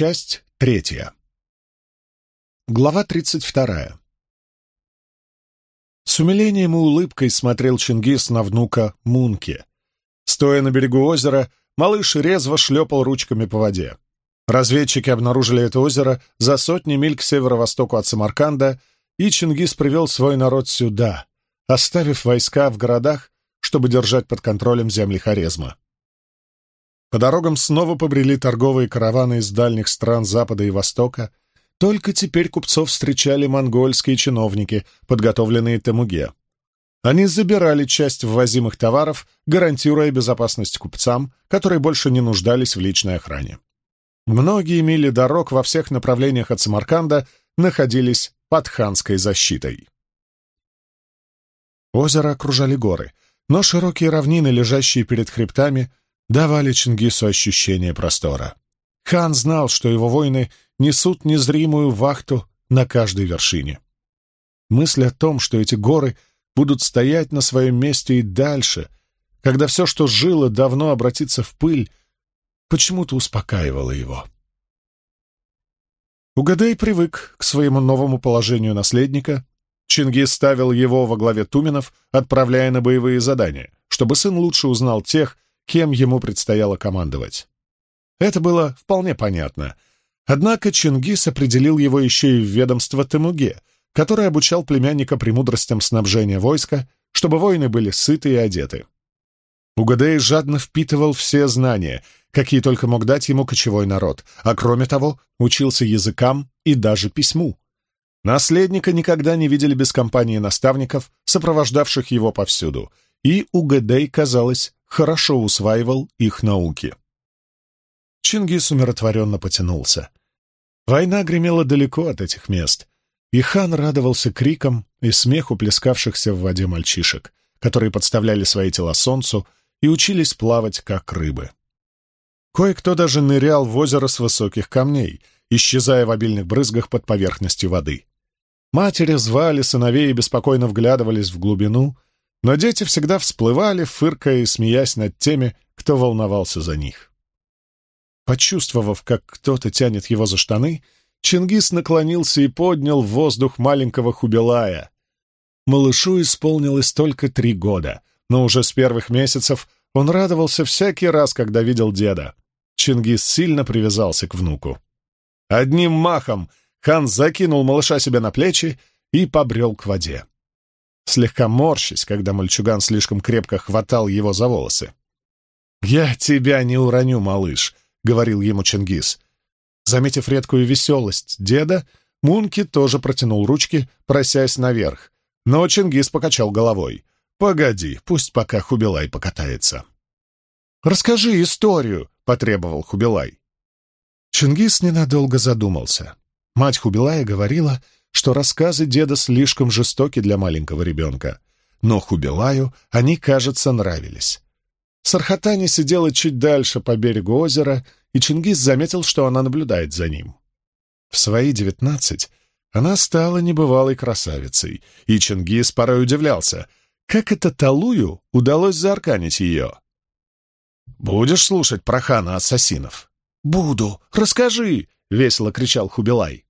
Часть третья. Глава тридцать вторая. С умилением и улыбкой смотрел Чингис на внука Мунки. Стоя на берегу озера, малыш резво шлепал ручками по воде. Разведчики обнаружили это озеро за сотни миль к северо-востоку от Самарканда, и Чингис привел свой народ сюда, оставив войска в городах, чтобы держать под контролем земли Хорезма. По дорогам снова побрели торговые караваны из дальних стран Запада и Востока. Только теперь купцов встречали монгольские чиновники, подготовленные Темуге. Они забирали часть ввозимых товаров, гарантируя безопасность купцам, которые больше не нуждались в личной охране. Многие мили дорог во всех направлениях от Самарканда находились под ханской защитой. Озеро окружали горы, но широкие равнины, лежащие перед хребтами, давали Чингису ощущение простора. Хан знал, что его воины несут незримую вахту на каждой вершине. Мысль о том, что эти горы будут стоять на своем месте и дальше, когда все, что жило, давно обратится в пыль, почему-то успокаивала его. Угадай привык к своему новому положению наследника. Чингис ставил его во главе Туменов, отправляя на боевые задания, чтобы сын лучше узнал тех, кем ему предстояло командовать. Это было вполне понятно. Однако Чингис определил его еще и в ведомство Темуге, который обучал племянника премудростям снабжения войска, чтобы воины были сыты и одеты. Угадей жадно впитывал все знания, какие только мог дать ему кочевой народ, а кроме того, учился языкам и даже письму. Наследника никогда не видели без компании наставников, сопровождавших его повсюду, и Угадей, казалось, хорошо усваивал их науки. Чингис умиротворенно потянулся. Война гремела далеко от этих мест, и хан радовался крикам и смеху плескавшихся в воде мальчишек, которые подставляли свои тела солнцу и учились плавать, как рыбы. Кое-кто даже нырял в озеро с высоких камней, исчезая в обильных брызгах под поверхностью воды. Матери звали сыновей и беспокойно вглядывались в глубину — но дети всегда всплывали, фыркая и смеясь над теми, кто волновался за них. Почувствовав, как кто-то тянет его за штаны, Чингис наклонился и поднял в воздух маленького Хубилая. Малышу исполнилось только три года, но уже с первых месяцев он радовался всякий раз, когда видел деда. Чингис сильно привязался к внуку. Одним махом хан закинул малыша себе на плечи и побрел к воде слегка морщись, когда мальчуган слишком крепко хватал его за волосы. «Я тебя не уроню, малыш», — говорил ему Чингис. Заметив редкую веселость деда, Мунки тоже протянул ручки, просясь наверх. Но Чингис покачал головой. «Погоди, пусть пока Хубилай покатается». «Расскажи историю», — потребовал Хубилай. Чингис ненадолго задумался. Мать Хубилая говорила, что рассказы деда слишком жестоки для маленького ребенка, но Хубилаю они, кажется, нравились. Сархатани сидела чуть дальше по берегу озера, и Чингис заметил, что она наблюдает за ним. В свои девятнадцать она стала небывалой красавицей, и Чингис порой удивлялся, как это Талую удалось заарканить ее. «Будешь слушать про хана ассасинов?» «Буду! Расскажи!» — весело кричал Хубилай.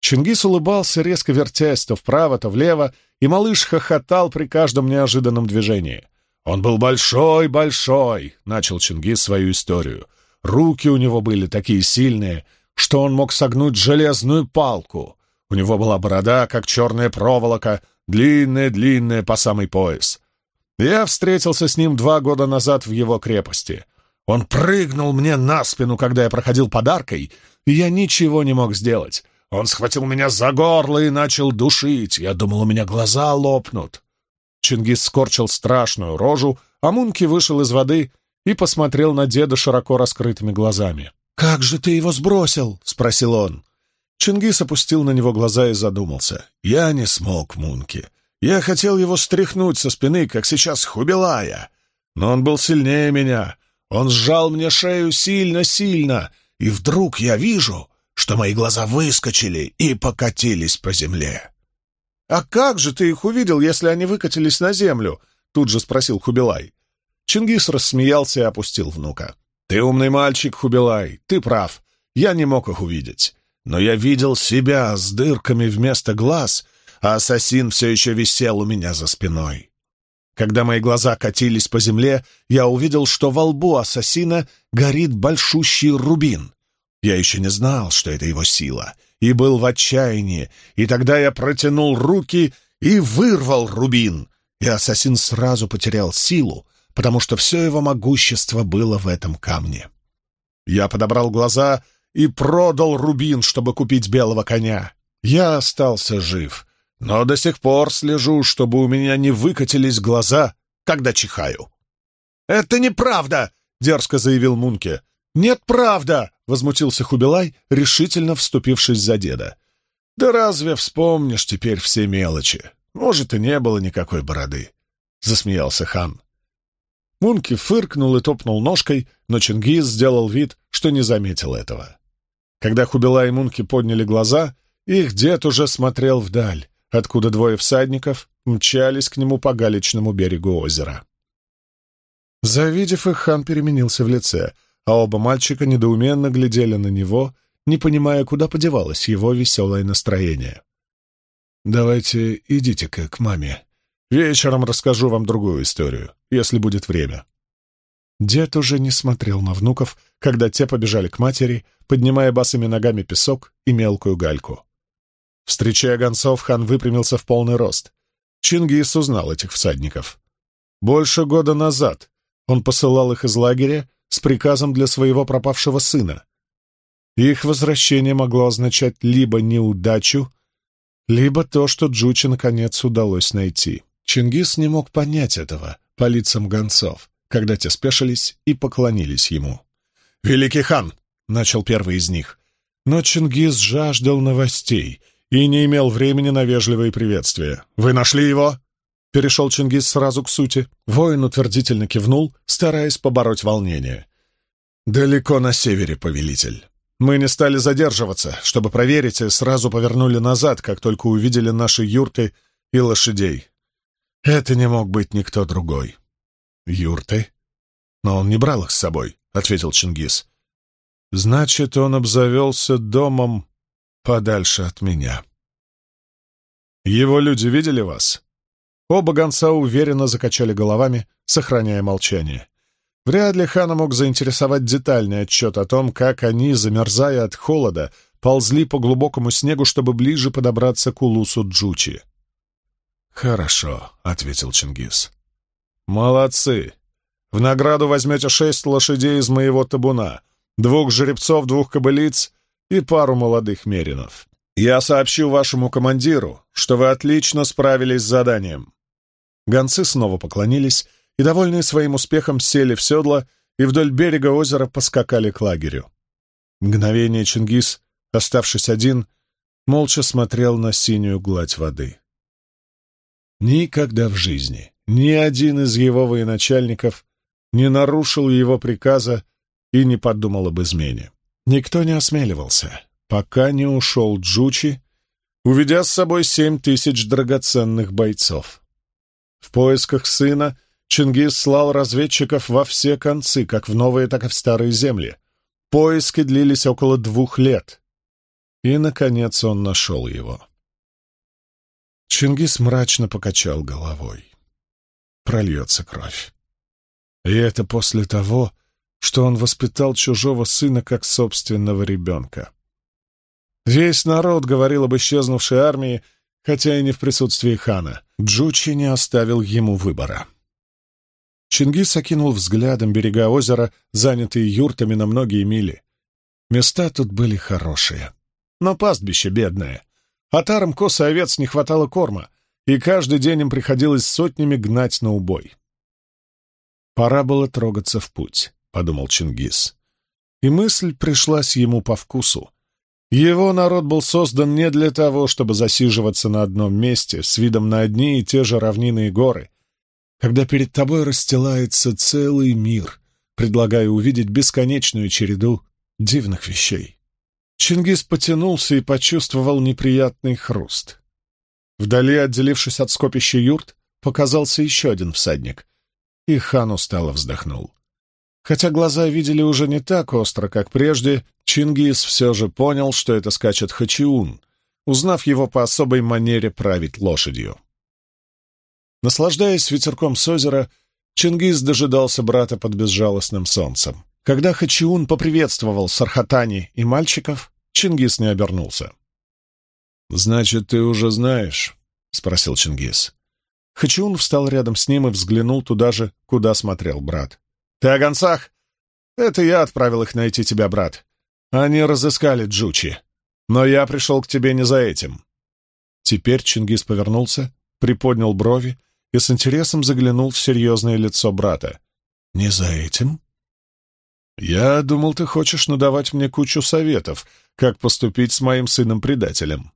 Чингис улыбался, резко вертясь то вправо, то влево, и малыш хохотал при каждом неожиданном движении. «Он был большой-большой!» — начал Чингис свою историю. «Руки у него были такие сильные, что он мог согнуть железную палку. У него была борода, как черная проволока, длинная-длинная по самый пояс. Я встретился с ним два года назад в его крепости. Он прыгнул мне на спину, когда я проходил подаркой, и я ничего не мог сделать». Он схватил меня за горло и начал душить. Я думал, у меня глаза лопнут. Чингис скорчил страшную рожу, а Мунки вышел из воды и посмотрел на деда широко раскрытыми глазами. «Как же ты его сбросил?» — спросил он. Чингис опустил на него глаза и задумался. «Я не смог, Мунки. Я хотел его стряхнуть со спины, как сейчас Хубилая. Но он был сильнее меня. Он сжал мне шею сильно-сильно, и вдруг я вижу...» что мои глаза выскочили и покатились по земле. «А как же ты их увидел, если они выкатились на землю?» — тут же спросил Хубилай. Чингис рассмеялся и опустил внука. «Ты умный мальчик, Хубилай, ты прав. Я не мог их увидеть. Но я видел себя с дырками вместо глаз, а ассасин все еще висел у меня за спиной. Когда мои глаза катились по земле, я увидел, что во лбу ассасина горит большущий рубин. Я еще не знал, что это его сила, и был в отчаянии, и тогда я протянул руки и вырвал рубин, и ассасин сразу потерял силу, потому что все его могущество было в этом камне. Я подобрал глаза и продал рубин, чтобы купить белого коня. Я остался жив, но до сих пор слежу, чтобы у меня не выкатились глаза, когда чихаю. «Это неправда!» — дерзко заявил Мунке. «Нет, правда!» — возмутился Хубилай, решительно вступившись за деда. «Да разве вспомнишь теперь все мелочи? Может, и не было никакой бороды!» — засмеялся хан. Мунки фыркнул и топнул ножкой, но Чингис сделал вид, что не заметил этого. Когда Хубилай и Мунки подняли глаза, их дед уже смотрел вдаль, откуда двое всадников мчались к нему по галечному берегу озера. Завидев их, хан переменился в лице — а оба мальчика недоуменно глядели на него, не понимая, куда подевалось его веселое настроение. «Давайте идите-ка к маме. Вечером расскажу вам другую историю, если будет время». Дед уже не смотрел на внуков, когда те побежали к матери, поднимая босыми ногами песок и мелкую гальку. Встречая гонцов, хан выпрямился в полный рост. Чингис узнал этих всадников. Больше года назад он посылал их из лагеря с приказом для своего пропавшего сына. Их возвращение могло означать либо неудачу, либо то, что Джучи наконец удалось найти. Чингис не мог понять этого по лицам гонцов, когда те спешились и поклонились ему. «Великий хан!» — начал первый из них. Но Чингис жаждал новостей и не имел времени на вежливые приветствия. «Вы нашли его?» Перешел Чингис сразу к сути. Воин утвердительно кивнул, стараясь побороть волнение. «Далеко на севере, повелитель. Мы не стали задерживаться, чтобы проверить, и сразу повернули назад, как только увидели наши юрты и лошадей. Это не мог быть никто другой». «Юрты?» «Но он не брал их с собой», — ответил Чингис. «Значит, он обзавелся домом подальше от меня». «Его люди видели вас?» Оба гонца уверенно закачали головами, сохраняя молчание. Вряд ли хана мог заинтересовать детальный отчет о том, как они, замерзая от холода, ползли по глубокому снегу, чтобы ближе подобраться к Улусу Джучи. «Хорошо», — ответил Чингис. «Молодцы! В награду возьмете шесть лошадей из моего табуна, двух жеребцов, двух кобылиц и пару молодых меринов. Я сообщу вашему командиру, что вы отлично справились с заданием. Гонцы снова поклонились и, довольные своим успехом, сели в седло и вдоль берега озера поскакали к лагерю. Мгновение Чингис, оставшись один, молча смотрел на синюю гладь воды. Никогда в жизни ни один из его военачальников не нарушил его приказа и не подумал об измене. Никто не осмеливался, пока не ушел Джучи, уведя с собой семь тысяч драгоценных бойцов. В поисках сына Чингис слал разведчиков во все концы, как в новые, так и в старые земли. Поиски длились около двух лет. И, наконец, он нашел его. Чингис мрачно покачал головой. Прольется кровь. И это после того, что он воспитал чужого сына как собственного ребенка. Весь народ говорил об исчезнувшей армии, хотя и не в присутствии хана. Джучи не оставил ему выбора. Чингис окинул взглядом берега озера, занятые юртами на многие мили. Места тут были хорошие. Но пастбище бедное. Отарам косы овец не хватало корма, и каждый день им приходилось сотнями гнать на убой. «Пора было трогаться в путь», — подумал Чингис. И мысль пришлась ему по вкусу. Его народ был создан не для того, чтобы засиживаться на одном месте с видом на одни и те же равнины и горы, когда перед тобой расстилается целый мир, предлагая увидеть бесконечную череду дивных вещей. Чингис потянулся и почувствовал неприятный хруст. Вдали, отделившись от скопища юрт, показался еще один всадник, и хан устало вздохнул. Хотя глаза видели уже не так остро, как прежде, Чингис все же понял, что это скачет Хачиун, узнав его по особой манере править лошадью. Наслаждаясь ветерком с озера, Чингис дожидался брата под безжалостным солнцем. Когда Хачиун поприветствовал Сархатани и мальчиков, Чингис не обернулся. «Значит, ты уже знаешь?» — спросил Чингис. Хачиун встал рядом с ним и взглянул туда же, куда смотрел брат. Ты о гонцах? Это я отправил их найти тебя, брат. Они разыскали Джучи. Но я пришел к тебе не за этим. Теперь Чингис повернулся, приподнял брови и с интересом заглянул в серьезное лицо брата. «Не за этим?» «Я думал, ты хочешь надавать мне кучу советов, как поступить с моим сыном-предателем».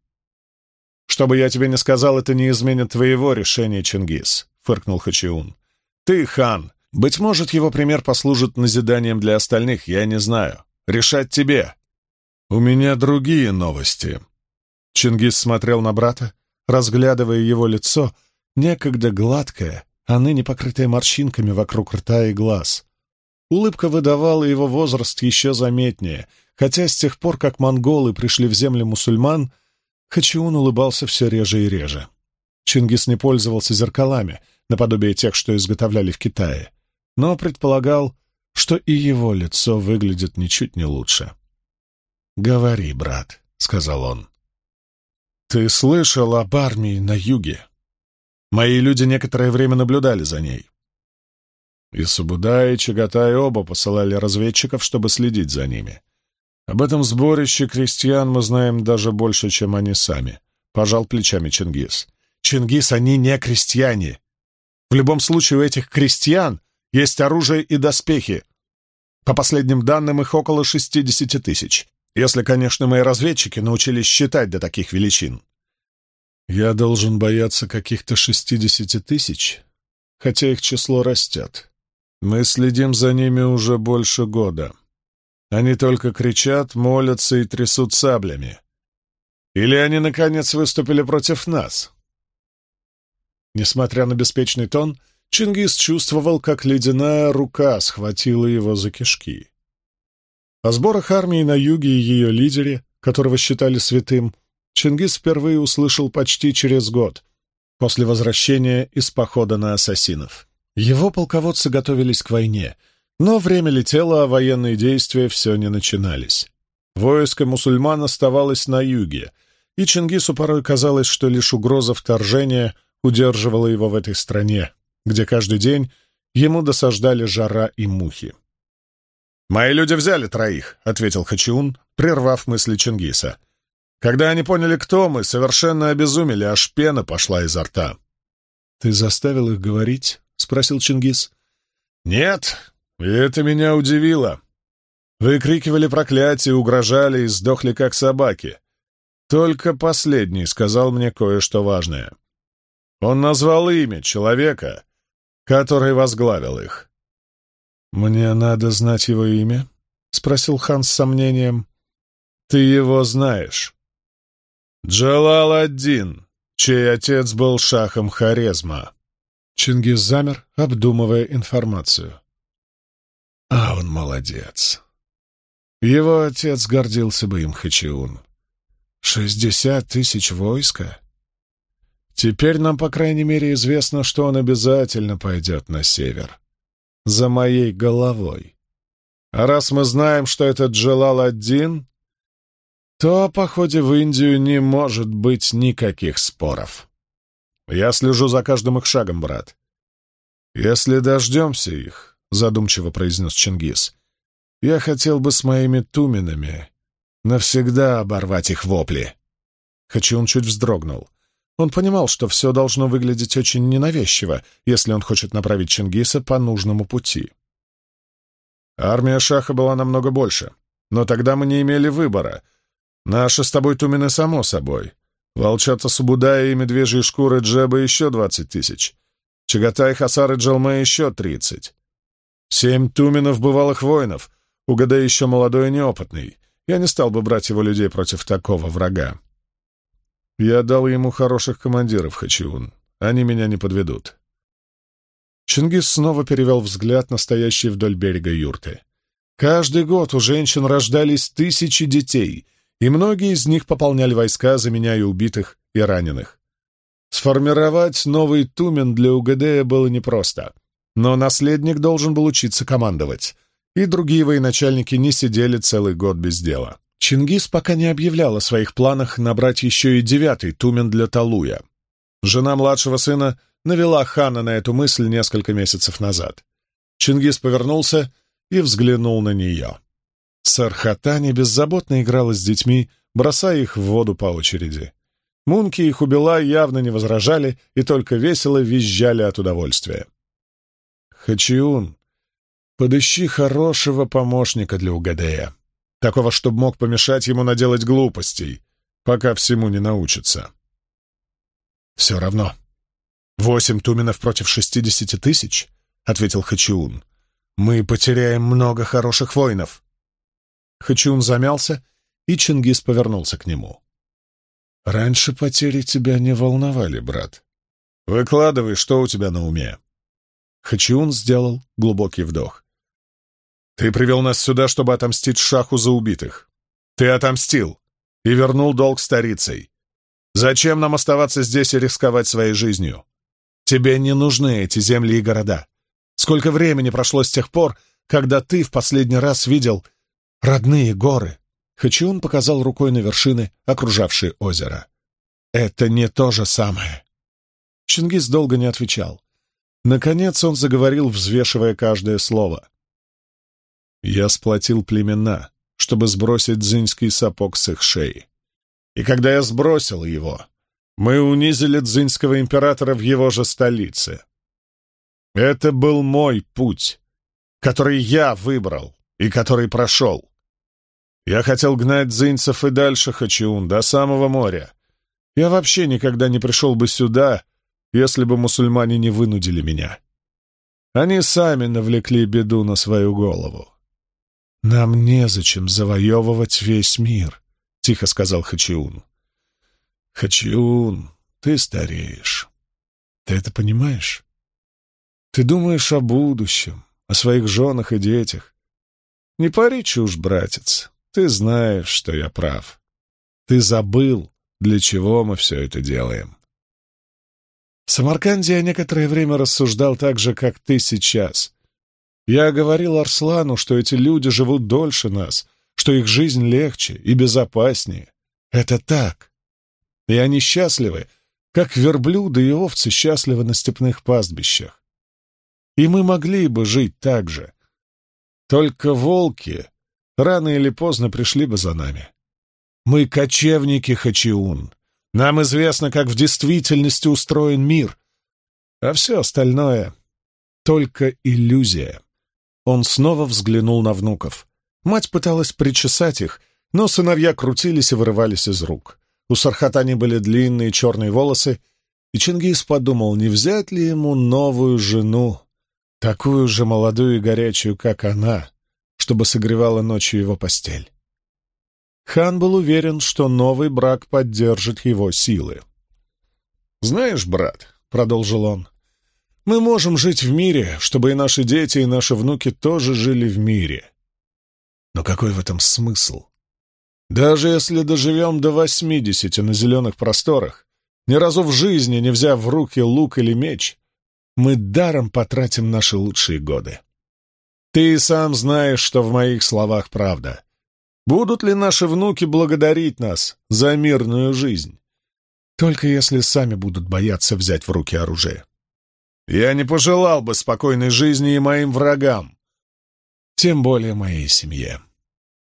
«Что бы я тебе ни сказал, это не изменит твоего решения, Чингис», — фыркнул Хачиун. «Ты хан, быть может, его пример послужит назиданием для остальных, я не знаю. Решать тебе. У меня другие новости. Чингис смотрел на брата, разглядывая его лицо, некогда гладкое, а ныне покрытое морщинками вокруг рта и глаз. Улыбка выдавала его возраст еще заметнее, хотя с тех пор, как монголы пришли в земли мусульман, Хачиун улыбался все реже и реже. Чингис не пользовался зеркалами, наподобие тех, что изготовляли в Китае но предполагал, что и его лицо выглядит ничуть не лучше. «Говори, брат», — сказал он. «Ты слышал об армии на юге? Мои люди некоторое время наблюдали за ней. И Субуда, и Чагатай оба посылали разведчиков, чтобы следить за ними. Об этом сборище крестьян мы знаем даже больше, чем они сами», — пожал плечами Чингис. «Чингис, они не крестьяне. В любом случае у этих крестьян есть оружие и доспехи. По последним данным, их около 60 тысяч. Если, конечно, мои разведчики научились считать до таких величин. Я должен бояться каких-то 60 тысяч, хотя их число растет. Мы следим за ними уже больше года. Они только кричат, молятся и трясут саблями. Или они, наконец, выступили против нас? Несмотря на беспечный тон, Чингис чувствовал, как ледяная рука схватила его за кишки. О сборах армии на юге и ее лидере, которого считали святым, Чингис впервые услышал почти через год, после возвращения из похода на ассасинов. Его полководцы готовились к войне, но время летело, а военные действия все не начинались. Войско мусульман оставалось на юге, и Чингису порой казалось, что лишь угроза вторжения удерживала его в этой стране, где каждый день ему досаждали жара и мухи. «Мои люди взяли троих», — ответил Хачиун, прервав мысли Чингиса. «Когда они поняли, кто мы, совершенно обезумели, аж пена пошла изо рта». «Ты заставил их говорить?» — спросил Чингис. «Нет, и это меня удивило. Выкрикивали проклятия, угрожали и сдохли, как собаки. Только последний сказал мне кое-что важное. Он назвал имя человека, который возглавил их. «Мне надо знать его имя?» — спросил хан с сомнением. «Ты его знаешь». «Джалал один, чей отец был шахом Хорезма». Чингис замер, обдумывая информацию. «А он молодец!» Его отец гордился бы им Хачиун. «Шестьдесят тысяч войска? Теперь нам, по крайней мере, известно, что он обязательно пойдет на север. За моей головой. А раз мы знаем, что этот желал один, то о походе в Индию не может быть никаких споров. Я слежу за каждым их шагом, брат. Если дождемся их, — задумчиво произнес Чингис, — я хотел бы с моими туменами навсегда оборвать их вопли. Хачиун чуть вздрогнул — он понимал, что все должно выглядеть очень ненавязчиво, если он хочет направить Чингиса по нужному пути. Армия Шаха была намного больше, но тогда мы не имели выбора. Наши с тобой Тумины само собой. Волчата Субудая и медвежьи шкуры Джеба еще двадцать тысяч. Чагатай, Хасар и Джалме еще тридцать. Семь Туминов бывалых воинов. Угадай еще молодой и неопытный. Я не стал бы брать его людей против такого врага. Я дал ему хороших командиров, Хачиун. Они меня не подведут. Чингис снова перевел взгляд на стоящие вдоль берега юрты. Каждый год у женщин рождались тысячи детей, и многие из них пополняли войска, заменяя убитых и раненых. Сформировать новый тумен для УГД было непросто, но наследник должен был учиться командовать, и другие военачальники не сидели целый год без дела. Чингис пока не объявлял о своих планах набрать еще и девятый тумен для Талуя. Жена младшего сына навела хана на эту мысль несколько месяцев назад. Чингис повернулся и взглянул на нее. Сэр Хатани беззаботно играла с детьми, бросая их в воду по очереди. Мунки и Хубила явно не возражали и только весело визжали от удовольствия. «Хачиун, подыщи хорошего помощника для Угадея», Такого, чтобы мог помешать ему наделать глупостей, пока всему не научится. «Все равно. Восемь туменов против шестидесяти тысяч?» — ответил Хачиун. «Мы потеряем много хороших воинов». Хачиун замялся, и Чингис повернулся к нему. «Раньше потери тебя не волновали, брат. Выкладывай, что у тебя на уме». Хачиун сделал глубокий вдох. Ты привел нас сюда, чтобы отомстить Шаху за убитых. Ты отомстил и вернул долг старицей. Зачем нам оставаться здесь и рисковать своей жизнью? Тебе не нужны эти земли и города. Сколько времени прошло с тех пор, когда ты в последний раз видел родные горы?» Хачиун показал рукой на вершины, окружавшие озеро. «Это не то же самое». Чингис долго не отвечал. Наконец он заговорил, взвешивая каждое слово. Я сплотил племена, чтобы сбросить дзиньский сапог с их шеи. И когда я сбросил его, мы унизили дзиньского императора в его же столице. Это был мой путь, который я выбрал и который прошел. Я хотел гнать дзинцев и дальше Хачиун, до самого моря. Я вообще никогда не пришел бы сюда, если бы мусульмане не вынудили меня. Они сами навлекли беду на свою голову. «Нам незачем завоевывать весь мир», — тихо сказал Хачиун. «Хачиун, ты стареешь. Ты это понимаешь? Ты думаешь о будущем, о своих женах и детях. Не пари чушь, братец, ты знаешь, что я прав. Ты забыл, для чего мы все это делаем». В Самарканде я некоторое время рассуждал так же, как ты сейчас, я говорил Арслану, что эти люди живут дольше нас, что их жизнь легче и безопаснее. Это так. И они счастливы, как верблюды и овцы счастливы на степных пастбищах. И мы могли бы жить так же. Только волки рано или поздно пришли бы за нами. Мы кочевники Хачиун. Нам известно, как в действительности устроен мир. А все остальное — только иллюзия. Он снова взглянул на внуков. Мать пыталась причесать их, но сыновья крутились и вырывались из рук. У Сархатани были длинные черные волосы, и Чингис подумал, не взять ли ему новую жену, такую же молодую и горячую, как она, чтобы согревала ночью его постель. Хан был уверен, что новый брак поддержит его силы. «Знаешь, брат», — продолжил он, мы можем жить в мире, чтобы и наши дети, и наши внуки тоже жили в мире. Но какой в этом смысл? Даже если доживем до восьмидесяти на зеленых просторах, ни разу в жизни не взяв в руки лук или меч, мы даром потратим наши лучшие годы. Ты сам знаешь, что в моих словах правда. Будут ли наши внуки благодарить нас за мирную жизнь? Только если сами будут бояться взять в руки оружие. Я не пожелал бы спокойной жизни и моим врагам, тем более моей семье.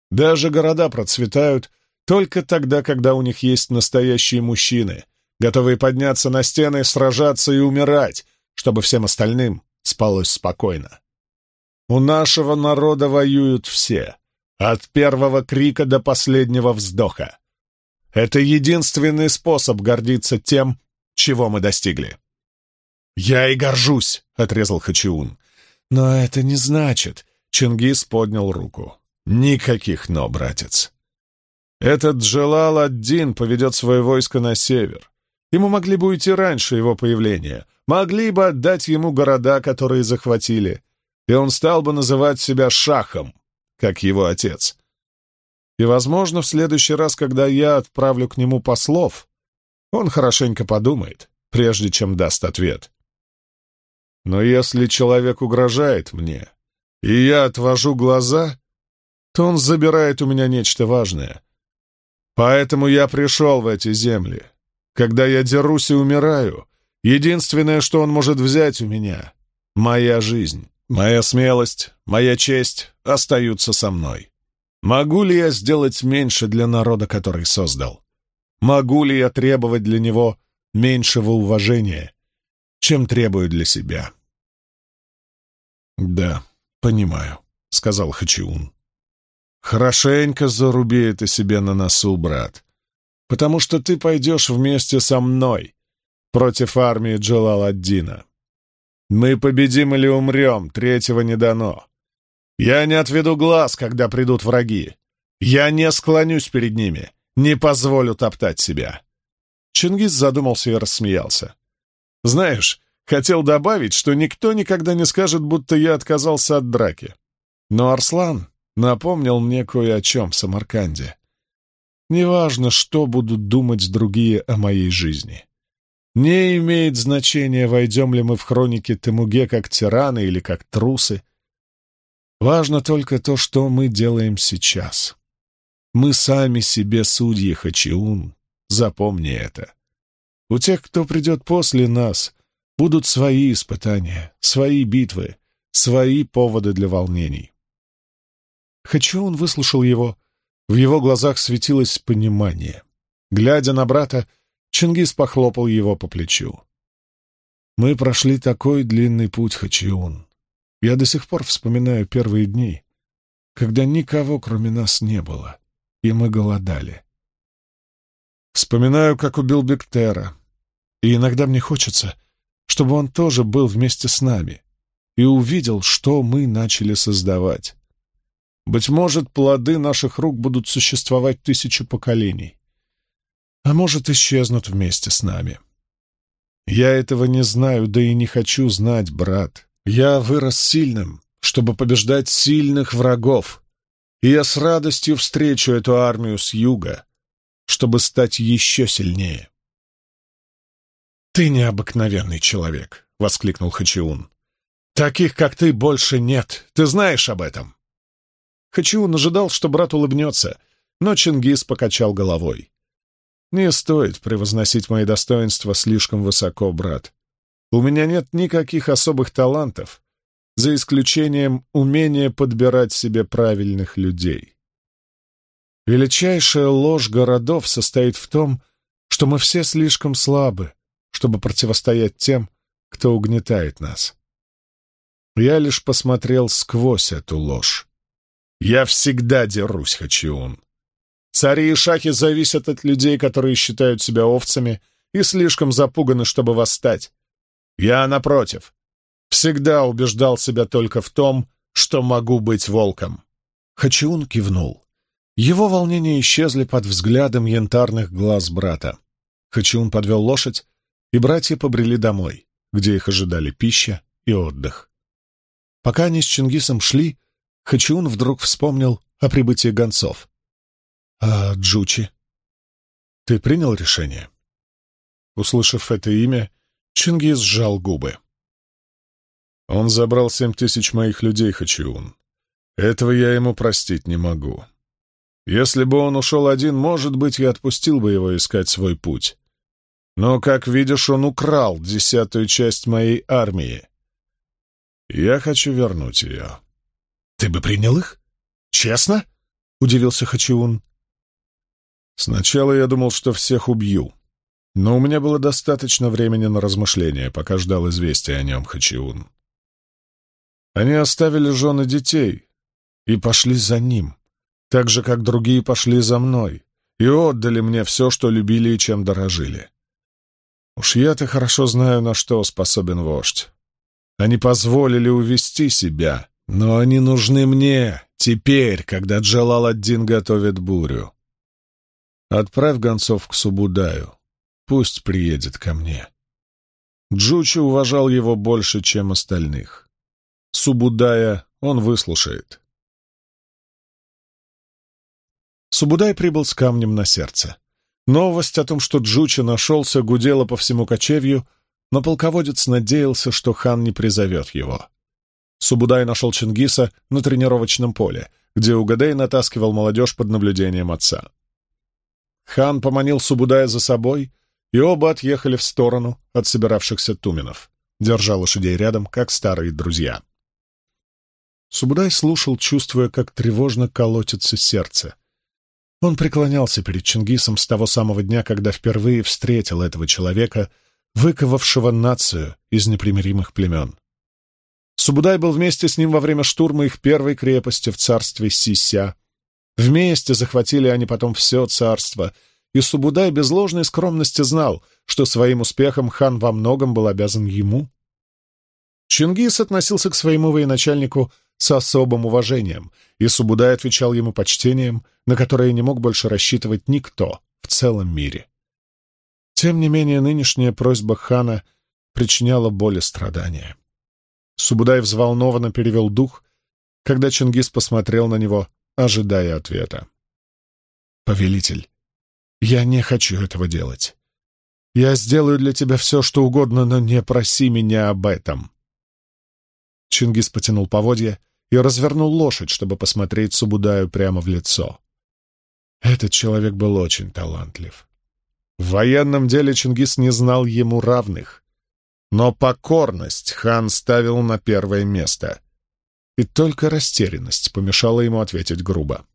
Даже города процветают только тогда, когда у них есть настоящие мужчины, готовые подняться на стены, сражаться и умирать, чтобы всем остальным спалось спокойно. У нашего народа воюют все, от первого крика до последнего вздоха. Это единственный способ гордиться тем, чего мы достигли. «Я и горжусь!» — отрезал Хачиун. «Но это не значит...» — Чингис поднял руку. «Никаких «но», братец!» «Этот Джелал один поведет свое войско на север. И могли бы уйти раньше его появления, могли бы отдать ему города, которые захватили, и он стал бы называть себя Шахом, как его отец. И, возможно, в следующий раз, когда я отправлю к нему послов, он хорошенько подумает, прежде чем даст ответ. Но если человек угрожает мне, и я отвожу глаза, то он забирает у меня нечто важное. Поэтому я пришел в эти земли. Когда я дерусь и умираю, единственное, что он может взять у меня — моя жизнь, моя смелость, моя честь остаются со мной. Могу ли я сделать меньше для народа, который создал? Могу ли я требовать для него меньшего уважения, чем требую для себя?» «Да, понимаю», — сказал Хачиун. «Хорошенько заруби это себе на носу, брат, потому что ты пойдешь вместе со мной против армии Джалаладдина. Мы победим или умрем, третьего не дано. Я не отведу глаз, когда придут враги. Я не склонюсь перед ними, не позволю топтать себя». Чингис задумался и рассмеялся. «Знаешь, Хотел добавить, что никто никогда не скажет, будто я отказался от драки. Но Арслан напомнил мне кое о чем в Самарканде. Неважно, что будут думать другие о моей жизни. Не имеет значения, войдем ли мы в хроники Темуге как тираны или как трусы. Важно только то, что мы делаем сейчас. Мы сами себе судьи Хачиун, запомни это. У тех, кто придет после нас, будут свои испытания, свои битвы, свои поводы для волнений. Хачион выслушал его. В его глазах светилось понимание. Глядя на брата, Чингис похлопал его по плечу. «Мы прошли такой длинный путь, Хачиун. Я до сих пор вспоминаю первые дни, когда никого, кроме нас, не было, и мы голодали. Вспоминаю, как убил Бектера, и иногда мне хочется, чтобы он тоже был вместе с нами и увидел, что мы начали создавать. Быть может, плоды наших рук будут существовать тысячу поколений, а может, исчезнут вместе с нами. Я этого не знаю, да и не хочу знать, брат. Я вырос сильным, чтобы побеждать сильных врагов, и я с радостью встречу эту армию с юга, чтобы стать еще сильнее. «Ты необыкновенный человек!» — воскликнул Хачиун. «Таких, как ты, больше нет. Ты знаешь об этом!» Хачиун ожидал, что брат улыбнется, но Чингис покачал головой. «Не стоит превозносить мои достоинства слишком высоко, брат. У меня нет никаких особых талантов, за исключением умения подбирать себе правильных людей. Величайшая ложь городов состоит в том, что мы все слишком слабы, чтобы противостоять тем, кто угнетает нас. Я лишь посмотрел сквозь эту ложь. Я всегда дерусь, Хачиун. Цари и шахи зависят от людей, которые считают себя овцами и слишком запуганы, чтобы восстать. Я, напротив, всегда убеждал себя только в том, что могу быть волком. Хачиун кивнул. Его волнения исчезли под взглядом янтарных глаз брата. Хачиун подвел лошадь, и братья побрели домой, где их ожидали пища и отдых. Пока они с Чингисом шли, Хачиун вдруг вспомнил о прибытии гонцов. «А Джучи?» «Ты принял решение?» Услышав это имя, Чингис сжал губы. «Он забрал семь тысяч моих людей, Хачиун. Этого я ему простить не могу. Если бы он ушел один, может быть, я отпустил бы его искать свой путь. Но, как видишь, он украл десятую часть моей армии. Я хочу вернуть ее. Ты бы принял их? Честно? Удивился Хачиун. Сначала я думал, что всех убью. Но у меня было достаточно времени на размышления, пока ждал известия о нем Хачиун. Они оставили жены детей и пошли за ним, так же, как другие пошли за мной, и отдали мне все, что любили и чем дорожили. Уж я-то хорошо знаю, на что способен вождь. Они позволили увести себя, но они нужны мне теперь, когда джалал один готовит бурю. Отправь гонцов к Субудаю. Пусть приедет ко мне. Джучи уважал его больше, чем остальных. Субудая он выслушает. Субудай прибыл с камнем на сердце. Новость о том, что Джучи нашелся, гудела по всему кочевью, но полководец надеялся, что хан не призовет его. Субудай нашел Чингиса на тренировочном поле, где Угадей натаскивал молодежь под наблюдением отца. Хан поманил Субудая за собой, и оба отъехали в сторону от собиравшихся туменов, держа лошадей рядом, как старые друзья. Субудай слушал, чувствуя, как тревожно колотится сердце — он преклонялся перед Чингисом с того самого дня, когда впервые встретил этого человека, выковавшего нацию из непримиримых племен. Субудай был вместе с ним во время штурма их первой крепости в царстве Сися. Вместе захватили они потом все царство, и Субудай без ложной скромности знал, что своим успехом хан во многом был обязан ему. Чингис относился к своему военачальнику с особым уважением, и Субудай отвечал ему почтением, на которое не мог больше рассчитывать никто в целом мире. Тем не менее, нынешняя просьба хана причиняла боль и страдания. Субудай взволнованно перевел дух, когда Чингис посмотрел на него, ожидая ответа. «Повелитель, я не хочу этого делать. Я сделаю для тебя все, что угодно, но не проси меня об этом». Чингис потянул поводья, и развернул лошадь, чтобы посмотреть Субудаю прямо в лицо. Этот человек был очень талантлив. В военном деле Чингис не знал ему равных, но покорность хан ставил на первое место. И только растерянность помешала ему ответить грубо.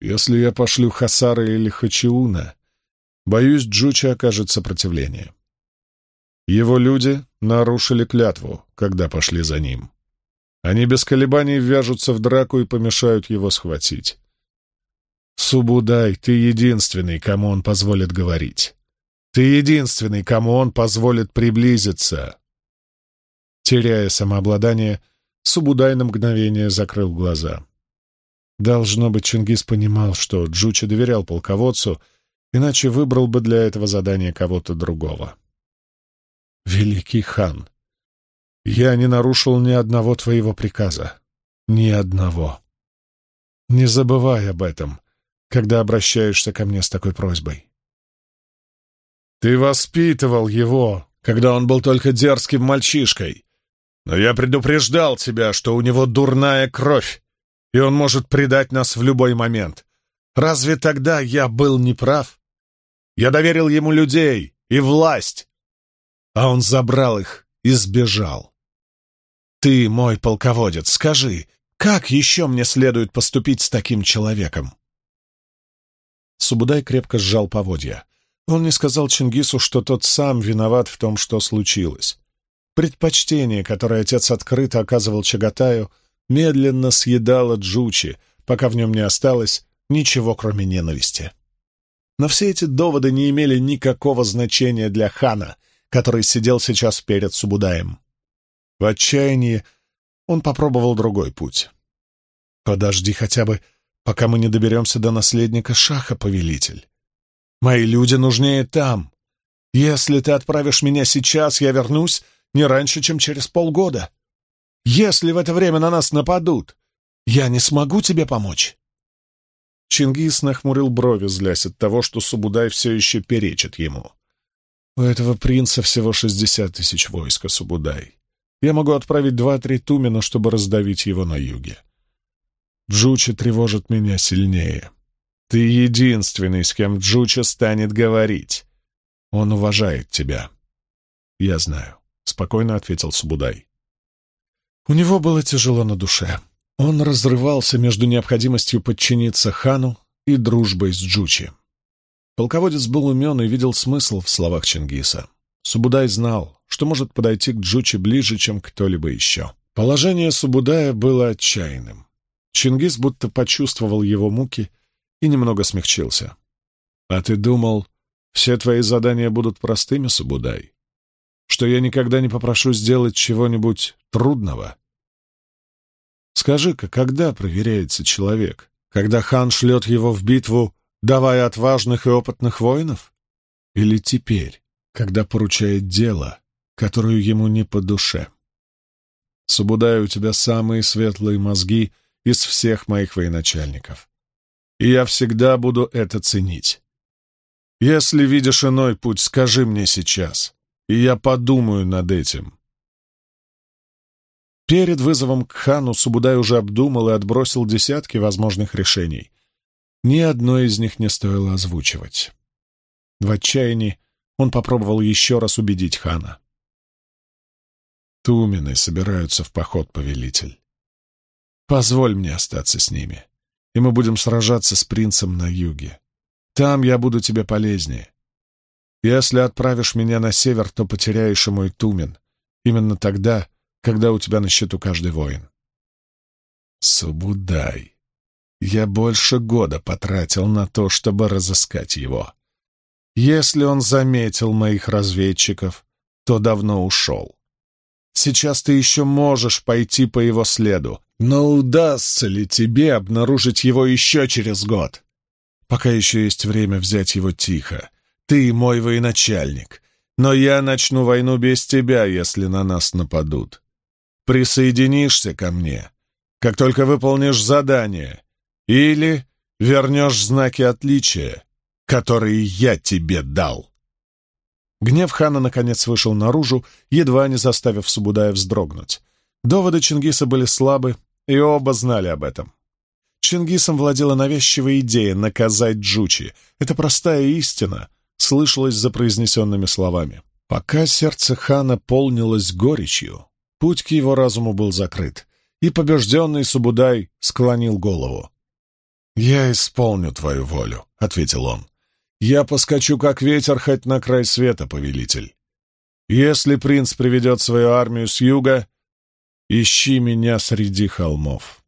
«Если я пошлю Хасара или Хачиуна, боюсь, Джучи окажет сопротивление». Его люди нарушили клятву, когда пошли за ним. Они без колебаний вяжутся в драку и помешают его схватить. Субудай, ты единственный, кому он позволит говорить. Ты единственный, кому он позволит приблизиться. Теряя самообладание, Субудай на мгновение закрыл глаза. Должно быть, Чингис понимал, что Джучи доверял полководцу, иначе выбрал бы для этого задания кого-то другого. «Великий хан», я не нарушил ни одного твоего приказа. Ни одного. Не забывай об этом, когда обращаешься ко мне с такой просьбой. Ты воспитывал его, когда он был только дерзким мальчишкой. Но я предупреждал тебя, что у него дурная кровь, и он может предать нас в любой момент. Разве тогда я был неправ? Я доверил ему людей и власть, а он забрал их и сбежал. Ты, мой полководец, скажи, как еще мне следует поступить с таким человеком?» Субудай крепко сжал поводья. Он не сказал Чингису, что тот сам виноват в том, что случилось. Предпочтение, которое отец открыто оказывал Чагатаю, медленно съедало Джучи, пока в нем не осталось ничего, кроме ненависти. Но все эти доводы не имели никакого значения для хана, который сидел сейчас перед Субудаем. В отчаянии он попробовал другой путь. «Подожди хотя бы, пока мы не доберемся до наследника Шаха, повелитель. Мои люди нужнее там. Если ты отправишь меня сейчас, я вернусь не раньше, чем через полгода. Если в это время на нас нападут, я не смогу тебе помочь». Чингис нахмурил брови, злясь от того, что Субудай все еще перечит ему. «У этого принца всего шестьдесят тысяч войска, Субудай. Я могу отправить два-три тумена, чтобы раздавить его на юге. Джучи тревожит меня сильнее. Ты единственный, с кем Джучи станет говорить. Он уважает тебя. Я знаю, — спокойно ответил Субудай. У него было тяжело на душе. Он разрывался между необходимостью подчиниться хану и дружбой с Джучи. Полководец был умен и видел смысл в словах Чингиса. Субудай знал, что может подойти к Джучи ближе, чем кто-либо еще. Положение Субудая было отчаянным. Чингис будто почувствовал его муки и немного смягчился. «А ты думал, все твои задания будут простыми, Субудай? Что я никогда не попрошу сделать чего-нибудь трудного?» «Скажи-ка, когда проверяется человек? Когда хан шлет его в битву, давая отважных и опытных воинов? Или теперь?» когда поручает дело, которое ему не по душе. Субудай, у тебя самые светлые мозги из всех моих военачальников. И я всегда буду это ценить. Если видишь иной путь, скажи мне сейчас, и я подумаю над этим. Перед вызовом к хану Субудай уже обдумал и отбросил десятки возможных решений. Ни одно из них не стоило озвучивать. В отчаянии он попробовал еще раз убедить хана. Тумены собираются в поход, повелитель. Позволь мне остаться с ними, и мы будем сражаться с принцем на юге. Там я буду тебе полезнее. Если отправишь меня на север, то потеряешь и мой Тумен. Именно тогда, когда у тебя на счету каждый воин. Субудай. Я больше года потратил на то, чтобы разыскать его. Если он заметил моих разведчиков, то давно ушел. Сейчас ты еще можешь пойти по его следу, но удастся ли тебе обнаружить его еще через год? Пока еще есть время взять его тихо. Ты мой военачальник, но я начну войну без тебя, если на нас нападут. Присоединишься ко мне, как только выполнишь задание, или вернешь знаки отличия, которые я тебе дал!» Гнев хана, наконец, вышел наружу, едва не заставив Субудая вздрогнуть. Доводы Чингиса были слабы, и оба знали об этом. Чингисом владела навязчивая идея наказать Джучи. Это простая истина, слышалось за произнесенными словами. Пока сердце хана полнилось горечью, путь к его разуму был закрыт, и побежденный Субудай склонил голову. «Я исполню твою волю», — ответил он. Я поскочу, как ветер, хоть на край света, повелитель. Если принц приведет свою армию с юга, ищи меня среди холмов».